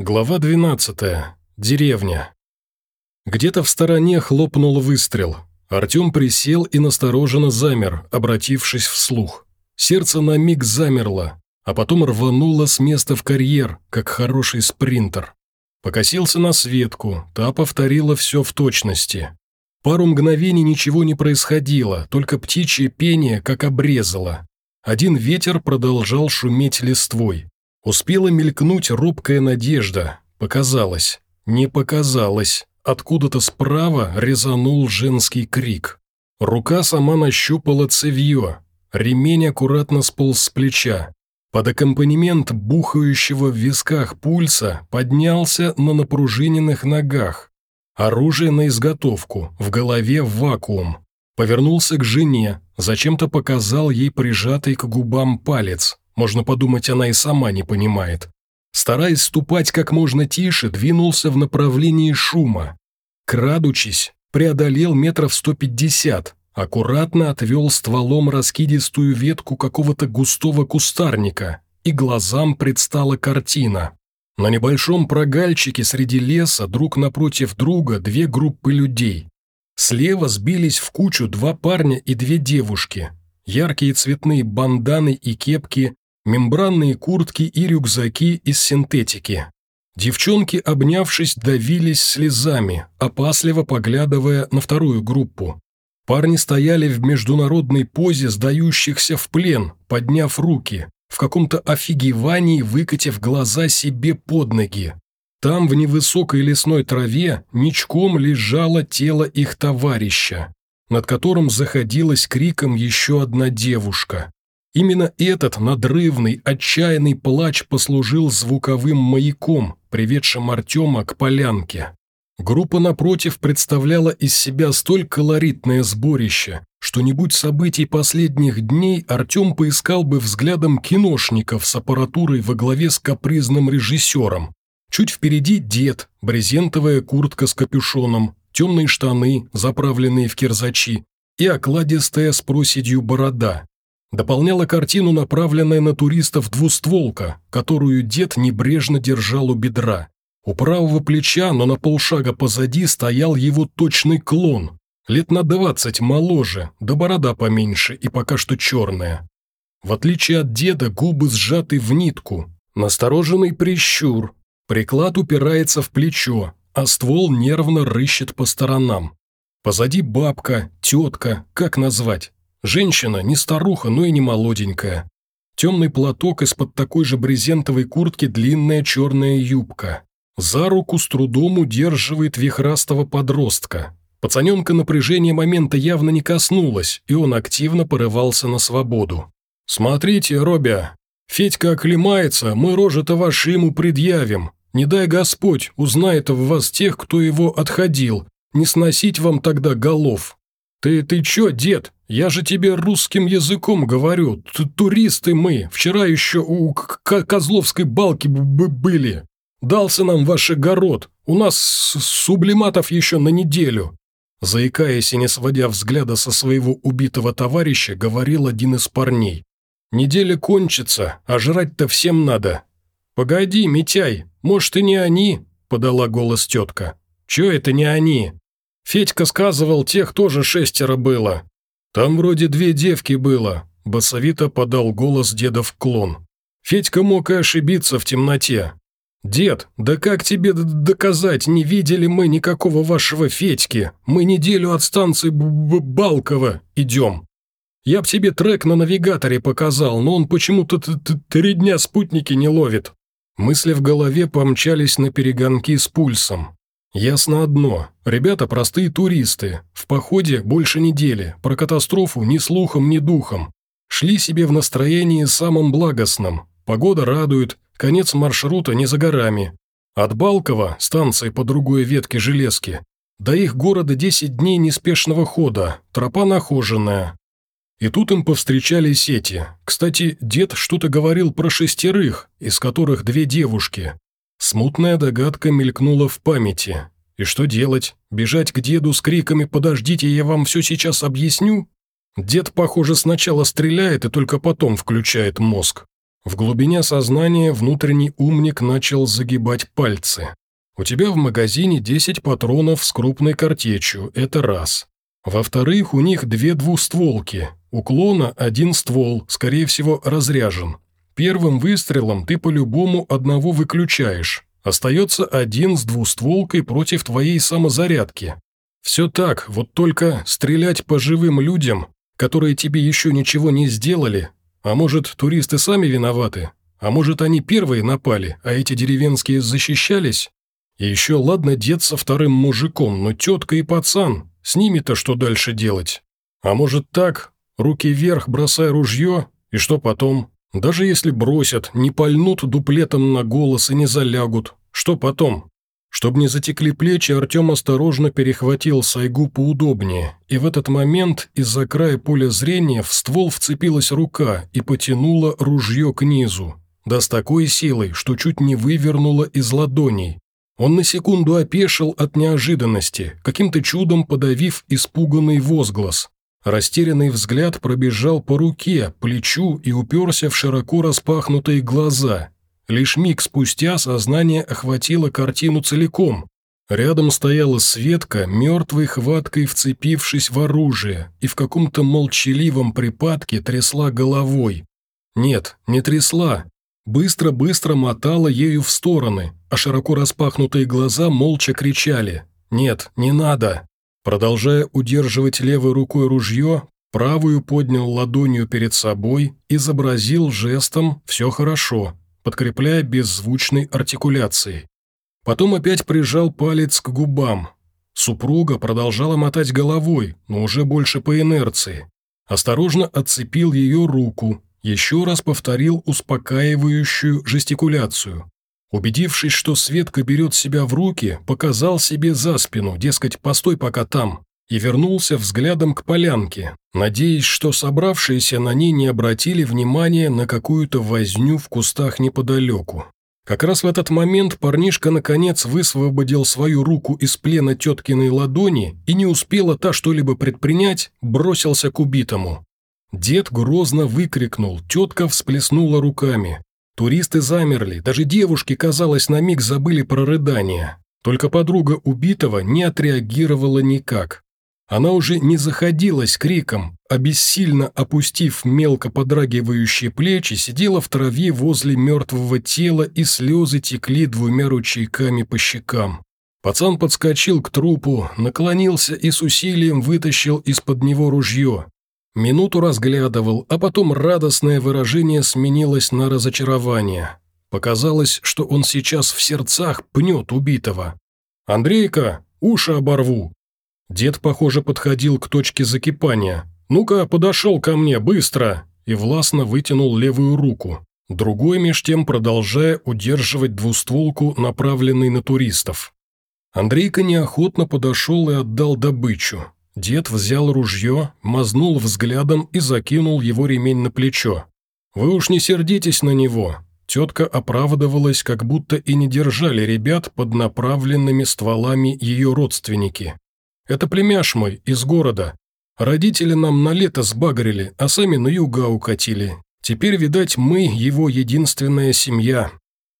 Глава 12. Деревня. Где-то в стороне хлопнул выстрел. Артем присел и настороженно замер, обратившись вслух. Сердце на миг замерло, а потом рвануло с места в карьер, как хороший спринтер. Покосился на Светку, та повторила все в точности. Пару мгновений ничего не происходило, только птичье пение как обрезало. Один ветер продолжал шуметь листвой. Успела мелькнуть робкая надежда. Показалось. Не показалось. Откуда-то справа резанул женский крик. Рука сама нащупала цевье. Ремень аккуратно сполз с плеча. Под аккомпанемент бухающего в висках пульса поднялся на напружиненных ногах. Оружие на изготовку, в голове вакуум. Повернулся к жене, зачем-то показал ей прижатый к губам палец. Можно подумать, она и сама не понимает. Стараясь ступать как можно тише, двинулся в направлении шума. Крадучись, преодолел метров сто пятьдесят, аккуратно отвел стволом раскидистую ветку какого-то густого кустарника, и глазам предстала картина. На небольшом прогальчике среди леса друг напротив друга две группы людей. Слева сбились в кучу два парня и две девушки. Яркие цветные банданы и кепки мембранные куртки и рюкзаки из синтетики. Девчонки, обнявшись, давились слезами, опасливо поглядывая на вторую группу. Парни стояли в международной позе сдающихся в плен, подняв руки, в каком-то офигевании выкатив глаза себе под ноги. Там, в невысокой лесной траве, ничком лежало тело их товарища, над которым заходилась криком еще одна девушка. Именно этот надрывный, отчаянный плач послужил звуковым маяком, приведшим Артема к полянке. Группа напротив представляла из себя столь колоритное сборище, что не будь событий последних дней, Артем поискал бы взглядом киношников с аппаратурой во главе с капризным режиссером. Чуть впереди дед, брезентовая куртка с капюшоном, темные штаны, заправленные в кирзачи, и окладистая с проседью борода. Дополняла картину направленная на туристов двустволка, которую дед небрежно держал у бедра. У правого плеча, но на полшага позади, стоял его точный клон. Лет на двадцать моложе, да борода поменьше и пока что черная. В отличие от деда, губы сжаты в нитку, настороженный прищур, приклад упирается в плечо, а ствол нервно рыщет по сторонам. Позади бабка, тетка, как назвать, Женщина не старуха, но и не молоденькая. Темный платок из-под такой же брезентовой куртки длинная черная юбка. За руку с трудом удерживает вихрастого подростка. Пацаненка напряжение момента явно не коснулось, и он активно порывался на свободу. «Смотрите, Робя, Федька оклемается, мы рожи-то ваши ему предъявим. Не дай Господь, узнает в вас тех, кто его отходил. Не сносить вам тогда голов». «Ты, ты чё, дед? Я же тебе русским языком говорю. Т Туристы мы. Вчера еще у К Козловской балки были. Дался нам ваш огород. У нас сублиматов еще на неделю». Заикаясь и не сводя взгляда со своего убитого товарища, говорил один из парней. «Неделя кончится, а жрать-то всем надо». «Погоди, Митяй, может, и не они?» – подала голос тетка. «Чё это не они? Федька сказывал, тех тоже шестеро было. Там вроде две девки было», – басовито подал голос деда в клон. «Федька мог и ошибиться в темноте. Дед, да как тебе доказать, не видели мы никакого вашего Федьки? Мы неделю от станции Б -Б Балково идем. Я б тебе трек на навигаторе показал, но он почему-то три дня спутники не ловит». Мысли в голове помчались на перегонки с пульсом. Ясно одно. Ребята простые туристы. В походе больше недели. Про катастрофу ни слухом, ни духом. Шли себе в настроении самым благостным. Погода радует, конец маршрута не за горами. От Балкова, станции по другой ветке железки, до их города 10 дней неспешного хода, тропа нахоженная. И тут им повстречались эти. Кстати, дед что-то говорил про шестерых, из которых две девушки. Смутная догадка мелькнула в памяти. И что делать? Бежать к деду с криками «Подождите, я вам все сейчас объясню»? Дед, похоже, сначала стреляет и только потом включает мозг. В глубине сознания внутренний умник начал загибать пальцы. У тебя в магазине 10 патронов с крупной картечью, это раз. Во-вторых, у них две двустволки. У клона один ствол, скорее всего, разряжен. Первым выстрелом ты по-любому одного выключаешь. Остается один с двустволкой против твоей самозарядки. Все так, вот только стрелять по живым людям, которые тебе еще ничего не сделали, а может, туристы сами виноваты, а может, они первые напали, а эти деревенские защищались? И еще ладно дед со вторым мужиком, но тетка и пацан, с ними-то что дальше делать? А может так, руки вверх, бросай ружье, и что потом? Даже если бросят, не пальнут дуплетом на голос и не залягут, что потом? Чтобы не затекли плечи, Артем осторожно перехватил сайгу поудобнее, и в этот момент из-за края поля зрения в ствол вцепилась рука и потянула ружье к низу, да с такой силой, что чуть не вывернула из ладоней, он на секунду опешил от неожиданности, каким-то чудом подавив испуганный возглас. Растерянный взгляд пробежал по руке, плечу и уперся в широко распахнутые глаза. Лишь миг спустя сознание охватило картину целиком. Рядом стояла Светка, мертвой хваткой вцепившись в оружие, и в каком-то молчаливом припадке трясла головой. Нет, не трясла, быстро-быстро мотала ею в стороны, а широко распахнутые глаза молча кричали «Нет, не надо!». Продолжая удерживать левой рукой ружье, правую поднял ладонью перед собой, изобразил жестом «все хорошо», подкрепляя беззвучной артикуляцией. Потом опять прижал палец к губам. Супруга продолжала мотать головой, но уже больше по инерции. Осторожно отцепил ее руку, еще раз повторил успокаивающую жестикуляцию. Убедившись, что Светка берет себя в руки, показал себе за спину, дескать, постой пока там, и вернулся взглядом к полянке, надеясь, что собравшиеся на ней не обратили внимания на какую-то возню в кустах неподалеку. Как раз в этот момент парнишка наконец высвободил свою руку из плена теткиной ладони и не успела та что-либо предпринять, бросился к убитому. Дед грозно выкрикнул, тетка всплеснула руками. Туристы замерли, даже девушки, казалось, на миг забыли про рыдание. Только подруга убитого не отреагировала никак. Она уже не заходилась криком, а бессильно опустив мелко подрагивающие плечи, сидела в траве возле мертвого тела, и слезы текли двумя ручейками по щекам. Пацан подскочил к трупу, наклонился и с усилием вытащил из-под него ружье. Минуту разглядывал, а потом радостное выражение сменилось на разочарование. Показалось, что он сейчас в сердцах пнет убитого. «Андрейка, уши оборву!» Дед, похоже, подходил к точке закипания. «Ну-ка, подошел ко мне, быстро!» и властно вытянул левую руку. Другой меж тем продолжая удерживать двустволку, направленный на туристов. Андрейка неохотно подошел и отдал добычу. Дед взял ружье, мазнул взглядом и закинул его ремень на плечо. «Вы уж не сердитесь на него». Тетка оправдывалась, как будто и не держали ребят под направленными стволами ее родственники. «Это племяш мой, из города. Родители нам на лето сбагрили, а сами на юга укатили. Теперь, видать, мы его единственная семья».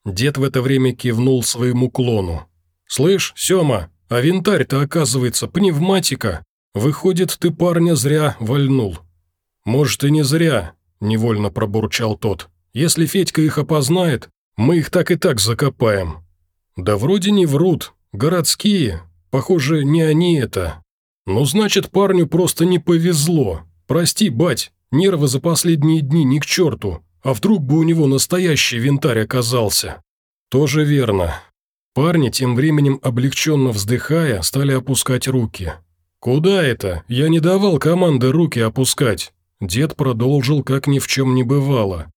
Дед в это время кивнул своему клону. «Слышь, Сёма, а винтарь-то, оказывается, пневматика. «Выходит, ты парня зря вальнул». «Может, и не зря», – невольно пробурчал тот. «Если Федька их опознает, мы их так и так закопаем». «Да вроде не врут. Городские. Похоже, не они это. Ну, значит, парню просто не повезло. Прости, бать, нервы за последние дни ни к черту. А вдруг бы у него настоящий винтарь оказался?» «Тоже верно». Парни, тем временем облегченно вздыхая, стали опускать руки. «Куда это? Я не давал команды руки опускать». Дед продолжил, как ни в чем не бывало.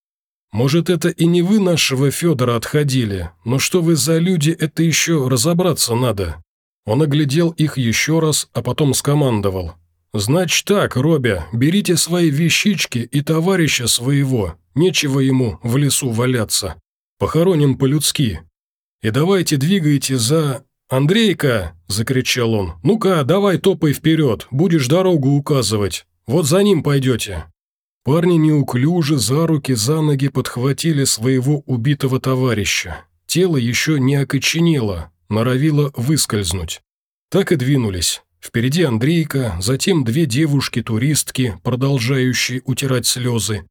«Может, это и не вы нашего Федора отходили, но что вы за люди, это еще разобраться надо». Он оглядел их еще раз, а потом скомандовал. «Значит так, Робя, берите свои вещички и товарища своего, нечего ему в лесу валяться. Похороним по-людски. И давайте двигайте за... «Андрейка!» – закричал он. «Ну-ка, давай топай вперед, будешь дорогу указывать. Вот за ним пойдете». Парни неуклюже за руки, за ноги подхватили своего убитого товарища. Тело еще не окоченело, норовило выскользнуть. Так и двинулись. Впереди Андрейка, затем две девушки-туристки, продолжающие утирать слезы.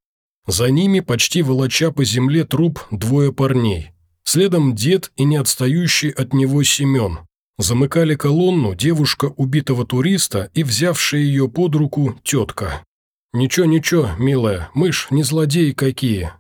За ними, почти волоча по земле труп, двое парней. Следом дед и не отстающий от него Семен. Замыкали колонну девушка убитого туриста и взявшая ее под руку тетка. «Ничего, ничего, милая, мы ж не злодеи какие.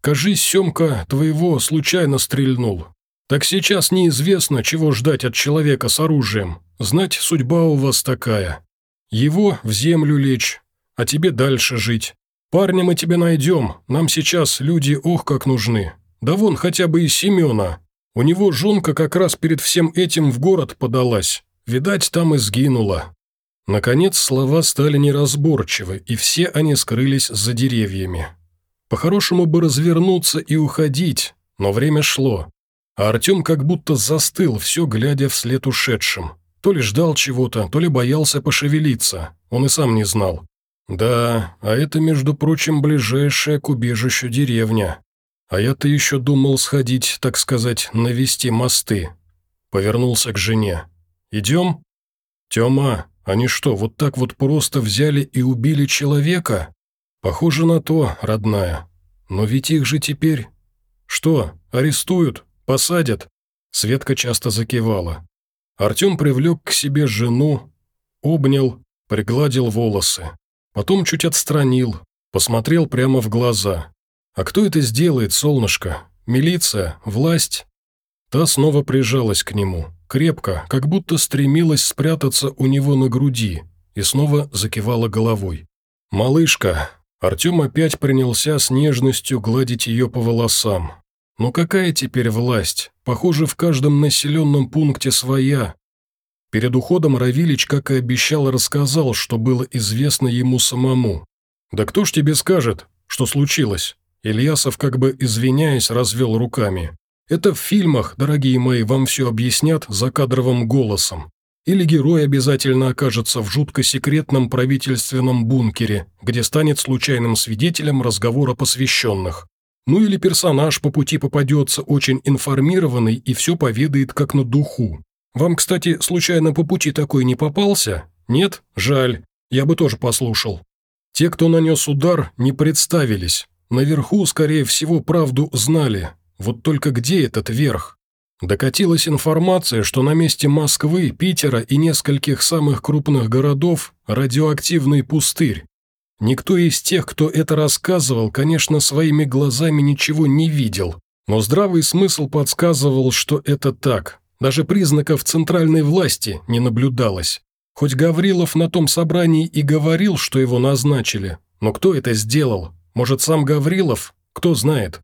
Кажись, Семка твоего случайно стрельнул. Так сейчас неизвестно, чего ждать от человека с оружием. Знать, судьба у вас такая. Его в землю лечь, а тебе дальше жить. Парня мы тебе найдем, нам сейчас люди ох как нужны. Да вон хотя бы и Семена. У него жонка как раз перед всем этим в город подалась. Видать, там и сгинула. Наконец слова стали неразборчивы, и все они скрылись за деревьями. По-хорошему бы развернуться и уходить, но время шло. А Артем как будто застыл, все глядя вслед ушедшим. То ли ждал чего-то, то ли боялся пошевелиться, он и сам не знал. Да, а это, между прочим, ближайшая к убежищу деревня. А я-то еще думал сходить, так сказать, навести мосты. Повернулся к жене. «Идем?» «Тема, они что, вот так вот просто взяли и убили человека? Похоже на то, родная. Но ведь их же теперь... Что, арестуют? Посадят?» Светка часто закивала. Артем привлек к себе жену, обнял, пригладил волосы. Потом чуть отстранил, посмотрел прямо в глаза. «А кто это сделает, солнышко? Милиция? Власть?» Та снова прижалась к нему, крепко, как будто стремилась спрятаться у него на груди, и снова закивала головой. «Малышка!» Артем опять принялся с нежностью гладить ее по волосам. «Ну какая теперь власть? Похоже, в каждом населенном пункте своя». Перед уходом Равилич, как и обещал, рассказал, что было известно ему самому. «Да кто ж тебе скажет, что случилось?» Ильясов, как бы извиняясь, развел руками. Это в фильмах, дорогие мои, вам все объяснят закадровым голосом. Или герой обязательно окажется в жутко секретном правительственном бункере, где станет случайным свидетелем разговора посвященных. Ну или персонаж по пути попадется очень информированный и все поведает как на духу. Вам, кстати, случайно по пути такой не попался? Нет? Жаль. Я бы тоже послушал. Те, кто нанес удар, не представились. Наверху, скорее всего, правду знали, вот только где этот верх? Докатилась информация, что на месте Москвы, Питера и нескольких самых крупных городов радиоактивный пустырь. Никто из тех, кто это рассказывал, конечно, своими глазами ничего не видел, но здравый смысл подсказывал, что это так. Даже признаков центральной власти не наблюдалось. Хоть Гаврилов на том собрании и говорил, что его назначили, но кто это сделал? Может, сам Гаврилов? Кто знает.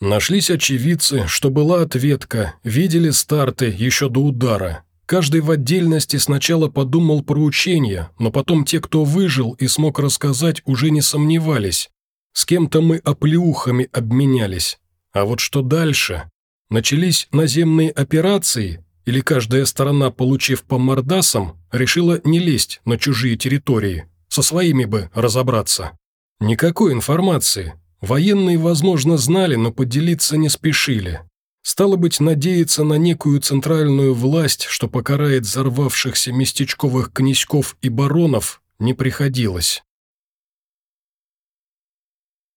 Нашлись очевидцы, что была ответка, видели старты еще до удара. Каждый в отдельности сначала подумал про учение, но потом те, кто выжил и смог рассказать, уже не сомневались. С кем-то мы оплеухами обменялись. А вот что дальше? Начались наземные операции, или каждая сторона, получив по мордасам, решила не лезть на чужие территории, со своими бы разобраться. Никакой информации, Военные, возможно, знали, но поделиться не спешили. Стало быть, надеяться на некую центральную власть, что покарает взорвавшихся местечковых князьков и баронов, не приходилось.